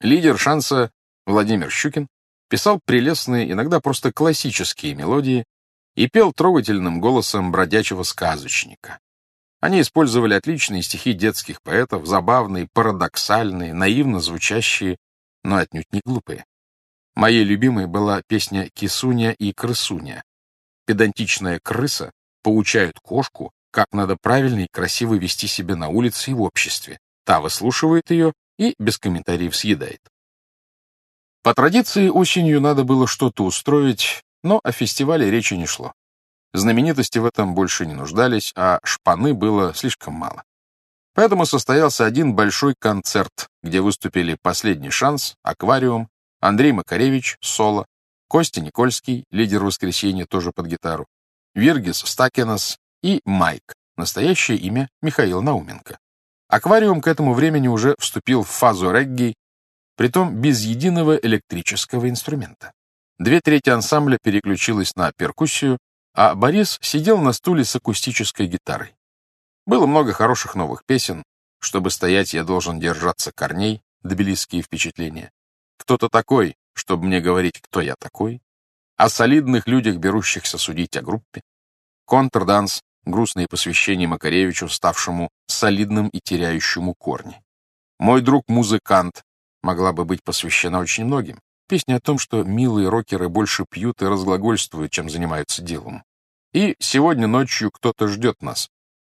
Лидер шанса Владимир Щукин писал прелестные, иногда просто классические мелодии и пел трогательным голосом бродячего сказочника. Они использовали отличные стихи детских поэтов, забавные, парадоксальные, наивно звучащие, но отнюдь не глупые. Моей любимой была песня «Кисуня и крысуня». Педантичная крыса поучает кошку, как надо правильно и красиво вести себя на улице и в обществе. Та выслушивает ее и без комментариев съедает. По традиции осенью надо было что-то устроить, но о фестивале речи не шло. Знаменитости в этом больше не нуждались, а шпаны было слишком мало. Поэтому состоялся один большой концерт, где выступили «Последний шанс», «Аквариум», Андрей Макаревич, соло, Костя Никольский, лидер «Воскресенья», тоже под гитару, Виргис Стакенос и Майк, настоящее имя Михаил Науменко. «Аквариум» к этому времени уже вступил в фазу регги, притом без единого электрического инструмента. Две трети ансамбля переключилась на перкуссию, а Борис сидел на стуле с акустической гитарой. Было много хороших новых песен. Чтобы стоять, я должен держаться корней, тбилисские впечатления. Кто-то такой, чтобы мне говорить, кто я такой. О солидных людях, берущихся судить о группе. Контрданс, грустные посвящения Макаревичу, ставшему солидным и теряющему корни. Мой друг музыкант могла бы быть посвящена очень многим. Песня о том, что милые рокеры больше пьют и разглагольствуют, чем занимаются делом. И сегодня ночью кто-то ждет нас.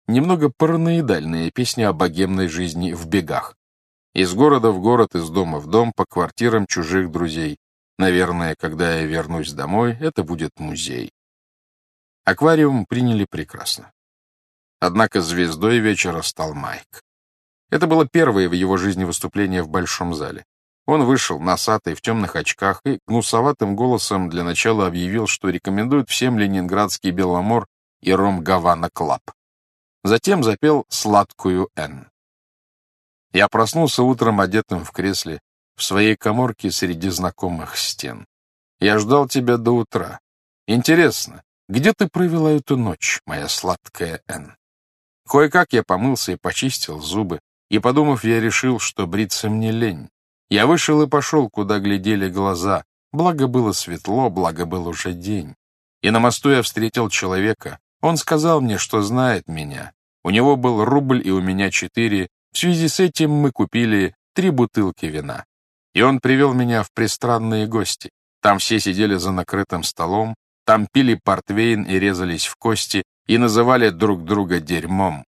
Немного параноидальная песня о богемной жизни в бегах. Из города в город, из дома в дом, по квартирам чужих друзей. Наверное, когда я вернусь домой, это будет музей. Аквариум приняли прекрасно. Однако звездой вечера стал Майк. Это было первое в его жизни выступление в большом зале. Он вышел, носатый, в темных очках, и гнусоватым голосом для начала объявил, что рекомендует всем ленинградский Беломор и ром Havana Club. Затем запел «Сладкую Н». Я проснулся утром одетым в кресле, в своей коморке среди знакомых стен. Я ждал тебя до утра. Интересно, где ты провела эту ночь, моя сладкая Н? Кое-как я помылся и почистил зубы, и, подумав, я решил, что бриться мне лень. Я вышел и пошел, куда глядели глаза. Благо было светло, благо был уже день. И на мосту я встретил человека. Он сказал мне, что знает меня. У него был рубль и у меня четыре. В связи с этим мы купили три бутылки вина. И он привел меня в пристранные гости. Там все сидели за накрытым столом, там пили портвейн и резались в кости, и называли друг друга дерьмом.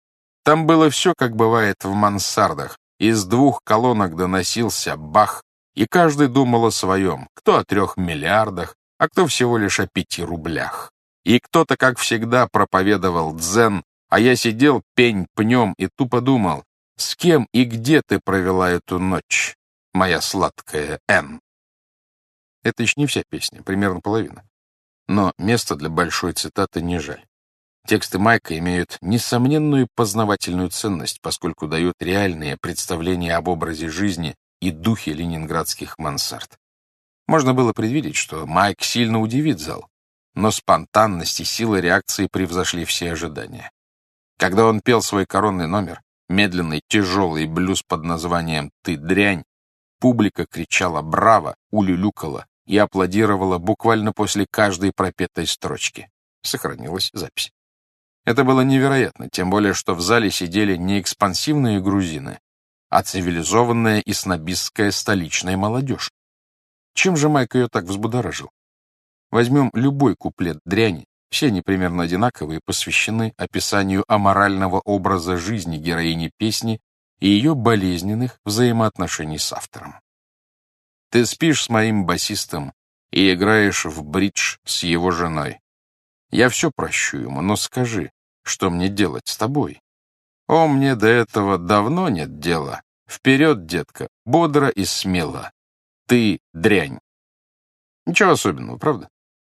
Там было все, как бывает в мансардах. Из двух колонок доносился бах, и каждый думал о своем, кто о трех миллиардах, а кто всего лишь о пяти рублях. И кто-то, как всегда, проповедовал дзен, а я сидел пень пнем и тупо думал, с кем и где ты провела эту ночь, моя сладкая Н. Это еще не вся песня, примерно половина. Но места для большой цитаты не жаль. Тексты Майка имеют несомненную познавательную ценность, поскольку дают реальные представления об образе жизни и духе ленинградских мансард. Можно было предвидеть, что Майк сильно удивит зал, но спонтанность и сила реакции превзошли все ожидания. Когда он пел свой коронный номер, медленный тяжелый блюз под названием «Ты дрянь», публика кричала «Браво!», улюлюкала и аплодировала буквально после каждой пропетой строчки. Сохранилась запись. Это было невероятно, тем более, что в зале сидели не экспансивные грузины, а цивилизованная и снобистская столичная молодежь. Чем же Майк ее так взбудоражил? Возьмем любой куплет дряни, все они примерно одинаковые, посвящены описанию аморального образа жизни героини песни и ее болезненных взаимоотношений с автором. Ты спишь с моим басистом и играешь в бридж с его женой. Я все прощу ему, но скажи, что мне делать с тобой? О, мне до этого давно нет дела. Вперед, детка, бодро и смело. Ты дрянь. Ничего особенного, правда?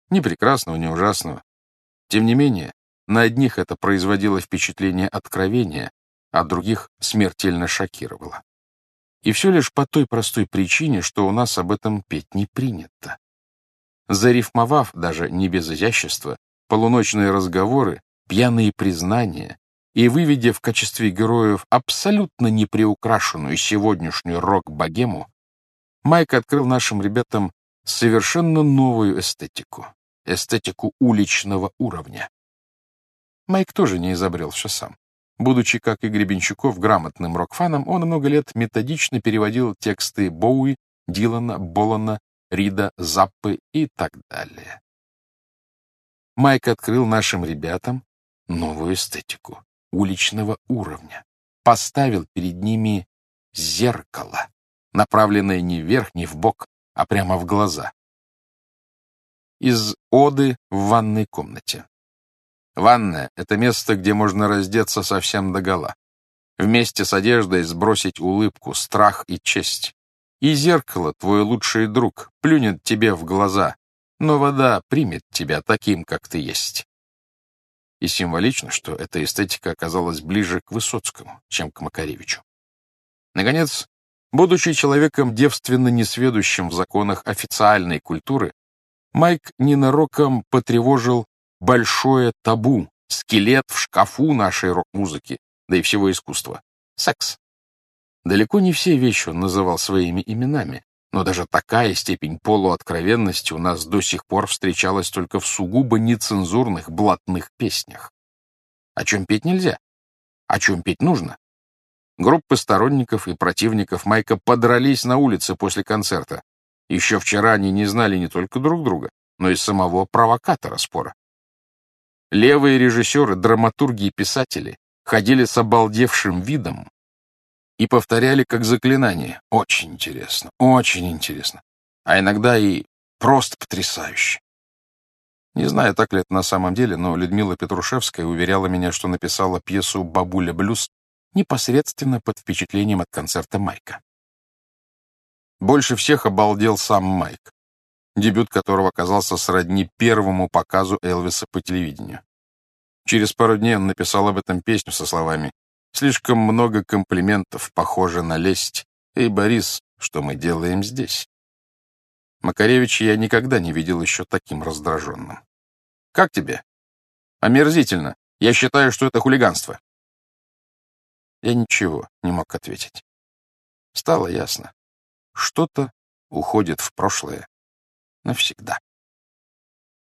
Ни прекрасного, ни ужасного. Тем не менее, на одних это производило впечатление откровения, а других смертельно шокировало. И все лишь по той простой причине, что у нас об этом петь не принято. Зарифмовав, даже не без изящества, полуночные разговоры, пьяные признания и выведя в качестве героев абсолютно неприукрашенную сегодняшнюю рок-богему, Майк открыл нашим ребятам совершенно новую эстетику. Эстетику уличного уровня. Майк тоже не изобрел все сам. Будучи, как и Гребенщиков, грамотным рок-фаном, он много лет методично переводил тексты Боуи, Дилана, Болана, Рида, Заппы и так далее. Майк открыл нашим ребятам новую эстетику уличного уровня, поставил перед ними зеркало, направленное не вверх, не в бок, а прямо в глаза. Из оды в ванной комнате. Ванная — это место, где можно раздеться совсем догола. Вместе с одеждой сбросить улыбку, страх и честь. И зеркало, твой лучший друг, плюнет тебе в глаза, но вода примет тебя таким, как ты есть. И символично, что эта эстетика оказалась ближе к Высоцкому, чем к Макаревичу. Наконец, будучи человеком девственно несведущим в законах официальной культуры, Майк ненароком потревожил большое табу, скелет в шкафу нашей рок-музыки, да и всего искусства — секс. Далеко не все вещи он называл своими именами, но даже такая степень полуоткровенности у нас до сих пор встречалась только в сугубо нецензурных блатных песнях. О чем петь нельзя? О чем петь нужно? Группы сторонников и противников Майка подрались на улице после концерта. Еще вчера они не знали не только друг друга, но и самого провокатора спора. Левые режиссеры, драматурги и писатели ходили с обалдевшим видом и повторяли как заклинание. Очень интересно, очень интересно. А иногда и просто потрясающе. Не знаю, так ли это на самом деле, но Людмила Петрушевская уверяла меня, что написала пьесу «Бабуля блюз» непосредственно под впечатлением от концерта Майка. Больше всех обалдел сам Майк, дебют которого оказался сродни первому показу Элвиса по телевидению. Через пару дней он написал об этом песню со словами Слишком много комплиментов, похоже на лесть. Эй, Борис, что мы делаем здесь? Макаревича я никогда не видел еще таким раздраженным. Как тебе? Омерзительно. Я считаю, что это хулиганство. Я ничего не мог ответить. Стало ясно. Что-то уходит в прошлое навсегда.